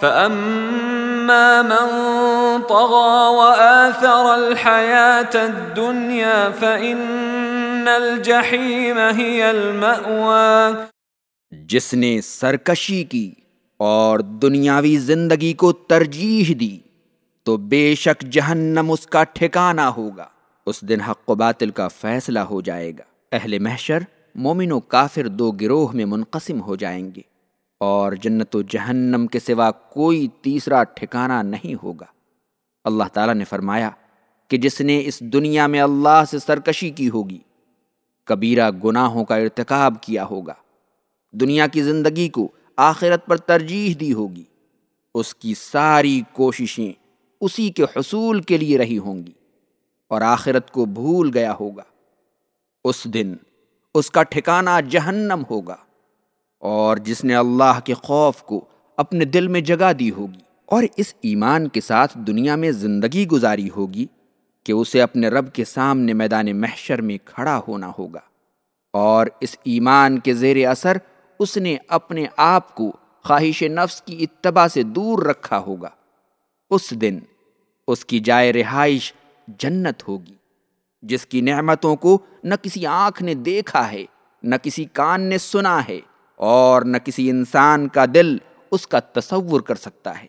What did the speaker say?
فَأَمَّا مَن طَغَى وَآثَرَ الْحَيَاةَ الدُّنْيَا فَإِنَّ الْجَحِيمَ هِيَ الْمَأْوَى جس نے سرکشی کی اور دنیاوی زندگی کو ترجیح دی، تو بے شک جہنم اس کا ٹھکانہ ہوگا۔ اس دن حق و باطل کا فیصلہ ہو جائے گا۔ اہل محشر مومن و کافر دو گروہ میں منقسم ہو جائیں گے۔ اور جنت و جہنم کے سوا کوئی تیسرا ٹھکانہ نہیں ہوگا۔ اللہ تعالیٰ نے فرمایا کہ جس نے اس دنیا میں اللہ سے سرکشی کی ہوگی، کبیرہ گناہوں کا ارتکاب کیا ہوگا۔ دنیا کی زندگی کو آخرت پر ترجیح دی ہوگی۔ اس کی ساری کوششیں اسی کے حصول کے لیے رہی ہوں گی اور آخرت کو بھول گیا ہوگا۔ اس دن اس کا ٹھکانہ جہنم ہوگا۔ اور جس نے اللہ کے خوف کو اپنے دل میں جگہ دی ہوگی اور اس ایمان کے ساتھ دنیا میں زندگی گزاری ہوگی کہ اسے اپنے رب کے سامنے میدان محشر میں کھڑا ہونا ہوگا اور اس ایمان کے زیر اثر اس نے اپنے آپ کو خواہش نفس کی اتباع سے دور رکھا ہوگا۔ اس دن اس کی جائے رہائش جنت ہوگی، جس کی نعمتوں کو نہ کسی آنکھ نے دیکھا ہے، نہ کسی کان نے سنا ہے۔ اور نہ کسی انسان کا دل اس کا تصور کر سکتا ہے۔